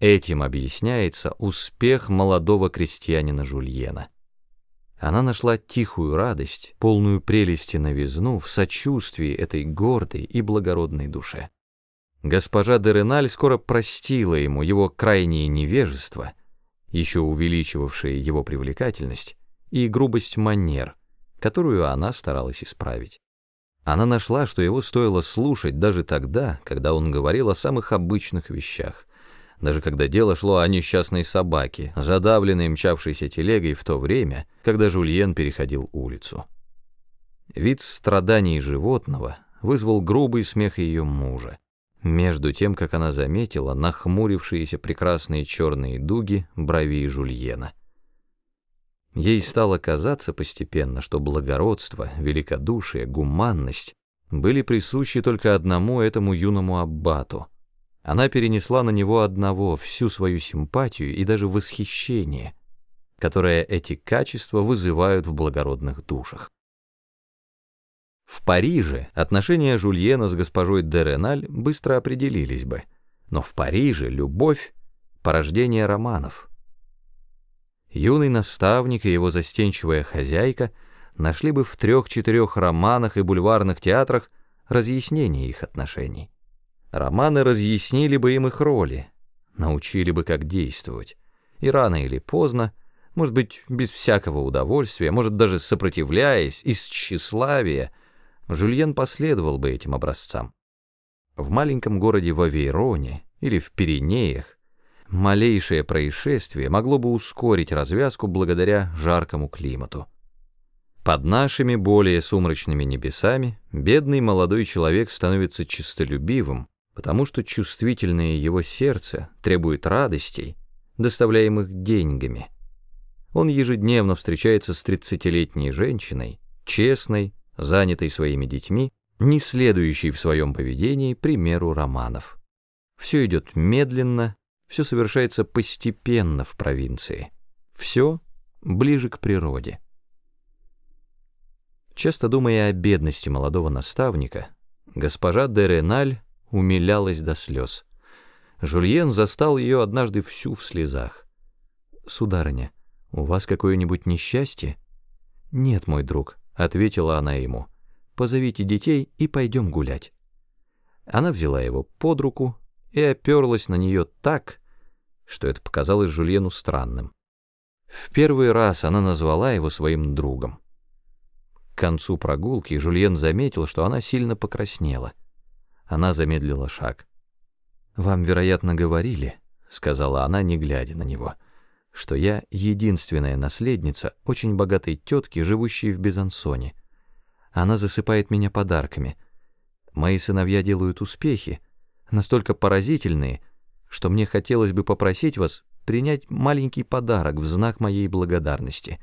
Этим объясняется успех молодого крестьянина Жульена. Она нашла тихую радость, полную прелести новизну в сочувствии этой гордой и благородной душе. Госпожа де Реналь скоро простила ему его крайнее невежество, еще увеличивавшее его привлекательность, и грубость манер, которую она старалась исправить. Она нашла, что его стоило слушать даже тогда, когда он говорил о самых обычных вещах, даже когда дело шло о несчастной собаке, задавленной мчавшейся телегой в то время, когда Жульен переходил улицу. Вид страданий животного вызвал грубый смех ее мужа, между тем, как она заметила нахмурившиеся прекрасные черные дуги бровей Жульена. Ей стало казаться постепенно, что благородство, великодушие, гуманность были присущи только одному этому юному аббату — она перенесла на него одного всю свою симпатию и даже восхищение, которое эти качества вызывают в благородных душах. В Париже отношения Жульена с госпожой де Реналь быстро определились бы, но в Париже любовь — порождение романов. Юный наставник и его застенчивая хозяйка нашли бы в трех-четырех романах и бульварных театрах разъяснение их отношений. Романы разъяснили бы им их роли, научили бы, как действовать. И рано или поздно, может быть, без всякого удовольствия, может, даже сопротивляясь, из тщеславия, Жюльен последовал бы этим образцам. В маленьком городе Вавейроне или в Пиренеях малейшее происшествие могло бы ускорить развязку благодаря жаркому климату. Под нашими более сумрачными небесами бедный молодой человек становится чистолюбивым, потому что чувствительное его сердце требует радостей, доставляемых деньгами. Он ежедневно встречается с тридцатилетней женщиной, честной, занятой своими детьми, не следующей в своем поведении примеру романов. Все идет медленно, все совершается постепенно в провинции. Все ближе к природе. Часто думая о бедности молодого наставника, госпожа де Реналь умилялась до слез. Жульен застал ее однажды всю в слезах. «Сударыня, у вас какое-нибудь несчастье?» «Нет, мой друг», — ответила она ему. «Позовите детей и пойдем гулять». Она взяла его под руку и оперлась на нее так, что это показалось Жульену странным. В первый раз она назвала его своим другом. К концу прогулки Жульен заметил, что она сильно покраснела — она замедлила шаг. «Вам, вероятно, говорили», — сказала она, не глядя на него, «что я единственная наследница очень богатой тетки, живущей в Безансоне. Она засыпает меня подарками. Мои сыновья делают успехи, настолько поразительные, что мне хотелось бы попросить вас принять маленький подарок в знак моей благодарности.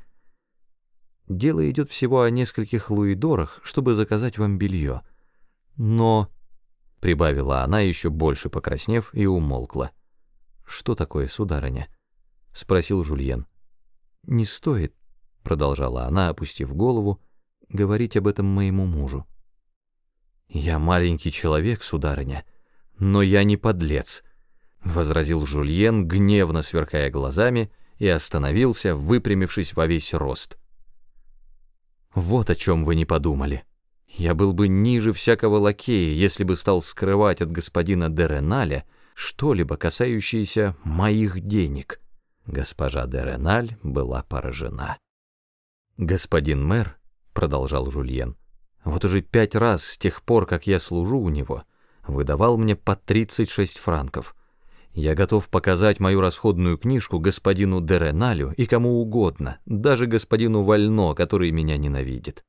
Дело идет всего о нескольких луидорах, чтобы заказать вам белье. Но прибавила она, еще больше покраснев, и умолкла. «Что такое, сударыня?» — спросил Жульен. «Не стоит», — продолжала она, опустив голову, — «говорить об этом моему мужу». «Я маленький человек, сударыня, но я не подлец», — возразил Жульен, гневно сверкая глазами, и остановился, выпрямившись во весь рост. «Вот о чем вы не подумали». Я был бы ниже всякого лакея, если бы стал скрывать от господина Дереналя что-либо, касающееся моих денег. Госпожа Дереналь была поражена. «Господин мэр», — продолжал Жульен, — «вот уже пять раз с тех пор, как я служу у него, выдавал мне по 36 франков. Я готов показать мою расходную книжку господину Дереналю и кому угодно, даже господину Вально, который меня ненавидит.